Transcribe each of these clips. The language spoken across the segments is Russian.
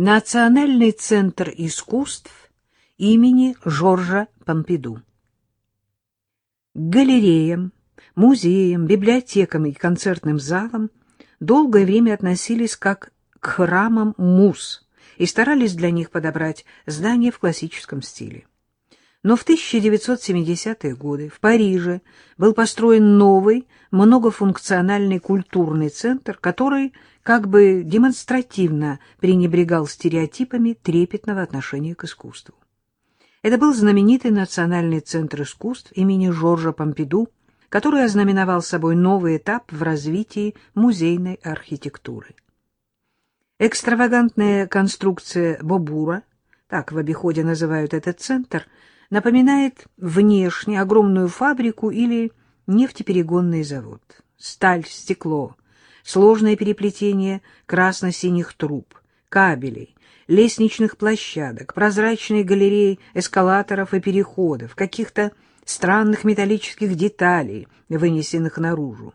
Национальный центр искусств имени Жоржа Помпиду. К галереям, музеям, библиотекам и концертным залам долгое время относились как к храмам муз и старались для них подобрать здания в классическом стиле. Но в 1970-е годы в Париже был построен новый многофункциональный культурный центр, который как бы демонстративно пренебрегал стереотипами трепетного отношения к искусству. Это был знаменитый Национальный центр искусств имени Жоржа Помпиду, который ознаменовал собой новый этап в развитии музейной архитектуры. Экстравагантная конструкция Бобура, так в обиходе называют этот центр, напоминает внешне огромную фабрику или нефтеперегонный завод. Сталь, стекло, сложное переплетение красно-синих труб, кабелей, лестничных площадок, прозрачные галереи эскалаторов и переходов, каких-то странных металлических деталей, вынесенных наружу.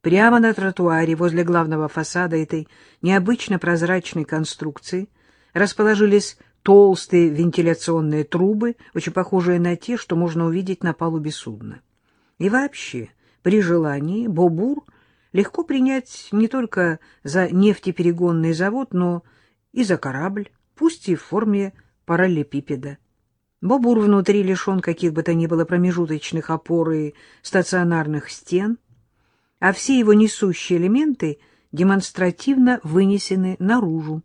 Прямо на тротуаре возле главного фасада этой необычно прозрачной конструкции расположились толстые вентиляционные трубы, очень похожие на те, что можно увидеть на палубе судна. И вообще, при желании, Бобур легко принять не только за нефтеперегонный завод, но и за корабль, пусть и в форме параллелепипеда. Бобур внутри лишен каких бы то ни было промежуточных опор и стационарных стен, а все его несущие элементы демонстративно вынесены наружу.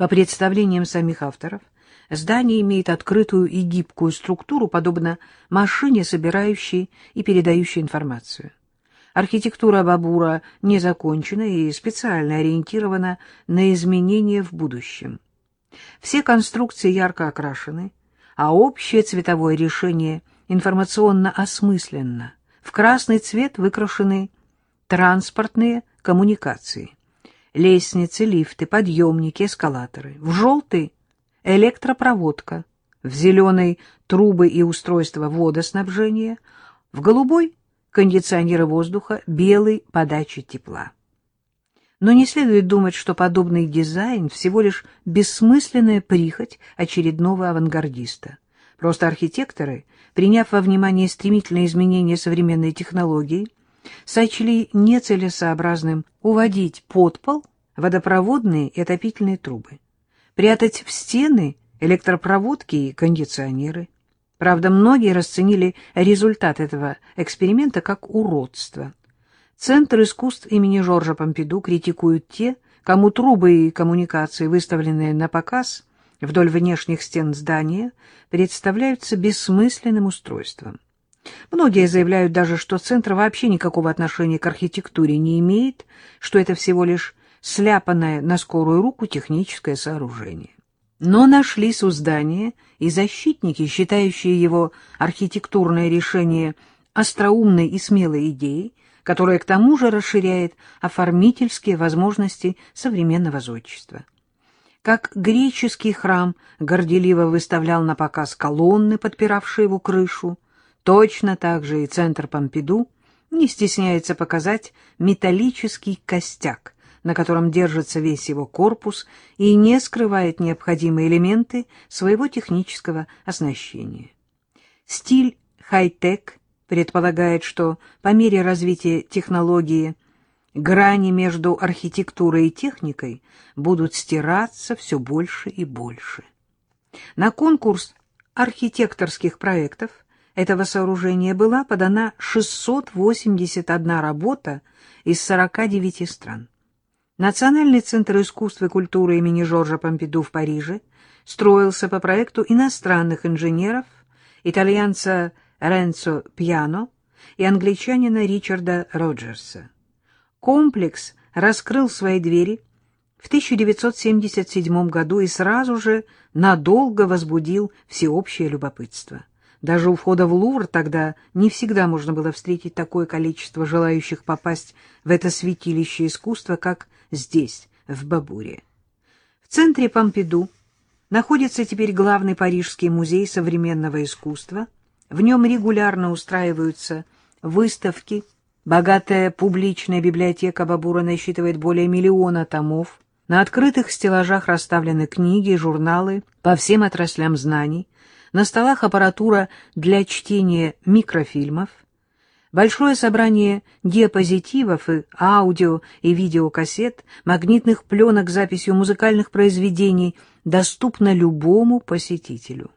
По представлениям самих авторов, здание имеет открытую и гибкую структуру, подобно машине, собирающей и передающей информацию. Архитектура Бабура не закончена и специально ориентирована на изменения в будущем. Все конструкции ярко окрашены, а общее цветовое решение информационно осмысленно. В красный цвет выкрашены транспортные коммуникации, лестницы, лифты, подъемники, эскалаторы. В желтый — электропроводка, в зеленый — трубы и устройства водоснабжения, в голубой кондиционера воздуха, белой подачи тепла. Но не следует думать, что подобный дизайн всего лишь бессмысленная прихоть очередного авангардиста. Просто архитекторы, приняв во внимание стремительные изменения современной технологии, сочли нецелесообразным уводить под пол водопроводные и отопительные трубы, прятать в стены электропроводки и кондиционеры, Правда, многие расценили результат этого эксперимента как уродство. Центр искусств имени Жоржа Помпиду критикуют те, кому трубы и коммуникации, выставленные на показ вдоль внешних стен здания, представляются бессмысленным устройством. Многие заявляют даже, что центр вообще никакого отношения к архитектуре не имеет, что это всего лишь сляпанное на скорую руку техническое сооружение. Но нашлись у здания и защитники, считающие его архитектурное решение остроумной и смелой идеей, которая к тому же расширяет оформительские возможности современного зодчества. Как греческий храм горделиво выставлял на показ колонны, подпиравшие его крышу, точно так же и центр Помпиду не стесняется показать металлический костяк, на котором держится весь его корпус и не скрывает необходимые элементы своего технического оснащения. Стиль хай-тек предполагает, что по мере развития технологии грани между архитектурой и техникой будут стираться все больше и больше. На конкурс архитекторских проектов этого сооружения была подана 681 работа из 49 стран. Национальный центр искусства и культуры имени Жоржа Помпиду в Париже строился по проекту иностранных инженеров, итальянца Ренцо Пьяно и англичанина Ричарда Роджерса. Комплекс раскрыл свои двери в 1977 году и сразу же надолго возбудил всеобщее любопытство. Даже у входа в Лувр тогда не всегда можно было встретить такое количество желающих попасть в это святилище искусства, как здесь, в Бабуре. В центре Помпиду находится теперь главный Парижский музей современного искусства. В нем регулярно устраиваются выставки. Богатая публичная библиотека Бабура насчитывает более миллиона томов. На открытых стеллажах расставлены книги и журналы по всем отраслям знаний, на столах аппаратура для чтения микрофильмов, большое собрание диапозитивов и аудио и видеокассет, магнитных пленок с записью музыкальных произведений доступно любому посетителю.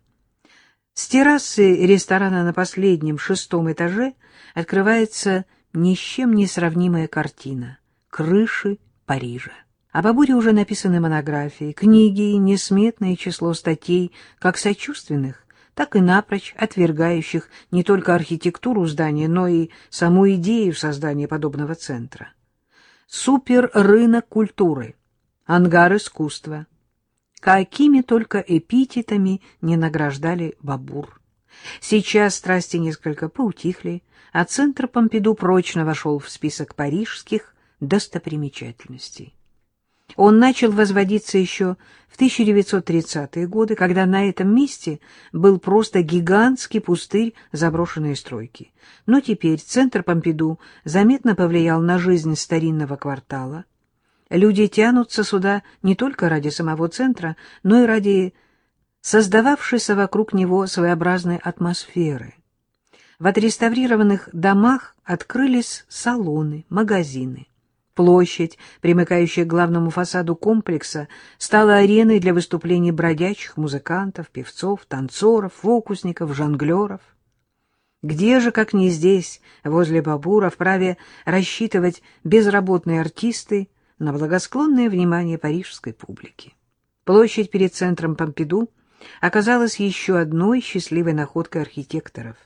С террасы ресторана на последнем шестом этаже открывается ни с чем не сравнимая картина — крыши Парижа. Об Абуре уже написаны монографии, книги несметное число статей, как сочувственных, так и напрочь отвергающих не только архитектуру здания, но и саму идею создания подобного центра. Суперрынок культуры, ангар искусства. Какими только эпитетами не награждали Бабур. Сейчас страсти несколько поутихли, а центр Помпиду прочно вошел в список парижских достопримечательностей. Он начал возводиться еще в 1930-е годы, когда на этом месте был просто гигантский пустырь заброшенной стройки. Но теперь центр Помпиду заметно повлиял на жизнь старинного квартала. Люди тянутся сюда не только ради самого центра, но и ради создававшейся вокруг него своеобразной атмосферы. В отреставрированных домах открылись салоны, магазины. Площадь, примыкающая к главному фасаду комплекса, стала ареной для выступлений бродячих музыкантов, певцов, танцоров, фокусников, жонглеров. Где же, как не здесь, возле Бабура, вправе рассчитывать безработные артисты на благосклонное внимание парижской публики? Площадь перед центром Помпиду оказалась еще одной счастливой находкой архитекторов.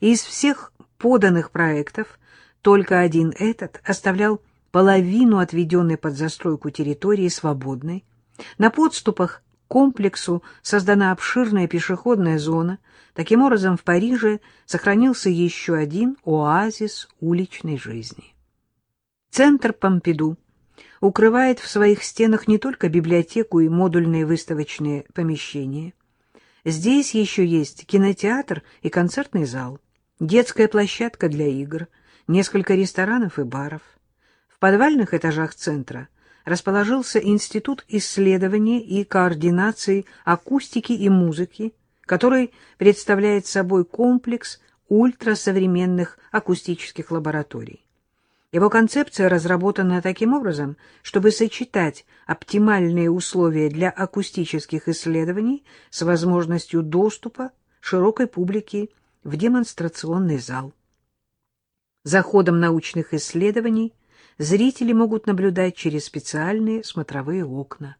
Из всех поданных проектов только один этот оставлял половину отведенной под застройку территории свободной. На подступах к комплексу создана обширная пешеходная зона. Таким образом, в Париже сохранился еще один оазис уличной жизни. Центр Помпиду укрывает в своих стенах не только библиотеку и модульные выставочные помещения. Здесь еще есть кинотеатр и концертный зал, детская площадка для игр, несколько ресторанов и баров подвальных этажах центра расположился Институт исследования и координации акустики и музыки, который представляет собой комплекс ультрасовременных акустических лабораторий. Его концепция разработана таким образом, чтобы сочетать оптимальные условия для акустических исследований с возможностью доступа широкой публики в демонстрационный зал. За ходом научных исследований зрители могут наблюдать через специальные смотровые окна.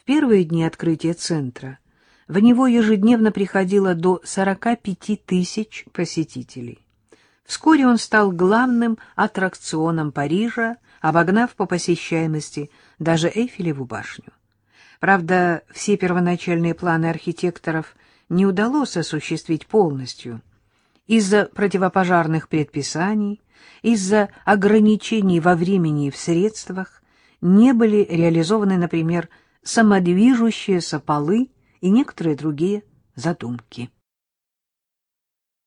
В первые дни открытия центра в него ежедневно приходило до 45 тысяч посетителей. Вскоре он стал главным аттракционом Парижа, обогнав по посещаемости даже Эйфелеву башню. Правда, все первоначальные планы архитекторов не удалось осуществить полностью. Из-за противопожарных предписаний, из-за ограничений во времени и в средствах не были реализованы, например, самодвижущиеся полы и некоторые другие задумки.